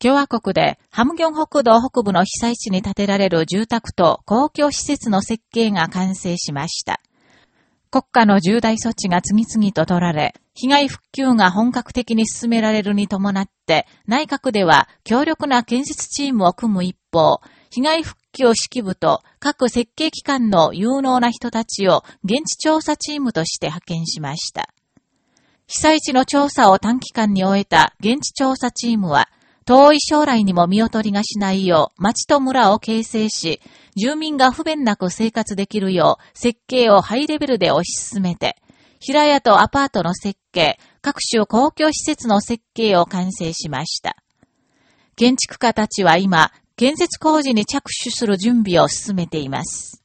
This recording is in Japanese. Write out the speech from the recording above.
共和国でハムギョン北道北部の被災地に建てられる住宅と公共施設の設計が完成しました。国家の重大措置が次々と取られ、被害復旧が本格的に進められるに伴って、内閣では強力な建設チームを組む一方、被害復旧指揮部と各設計機関の有能な人たちを現地調査チームとして派遣しました。被災地の調査を短期間に終えた現地調査チームは、遠い将来にも見劣りがしないよう町と村を形成し、住民が不便なく生活できるよう設計をハイレベルで推し進めて、平屋とアパートの設計、各種公共施設の設計を完成しました。建築家たちは今、建設工事に着手する準備を進めています。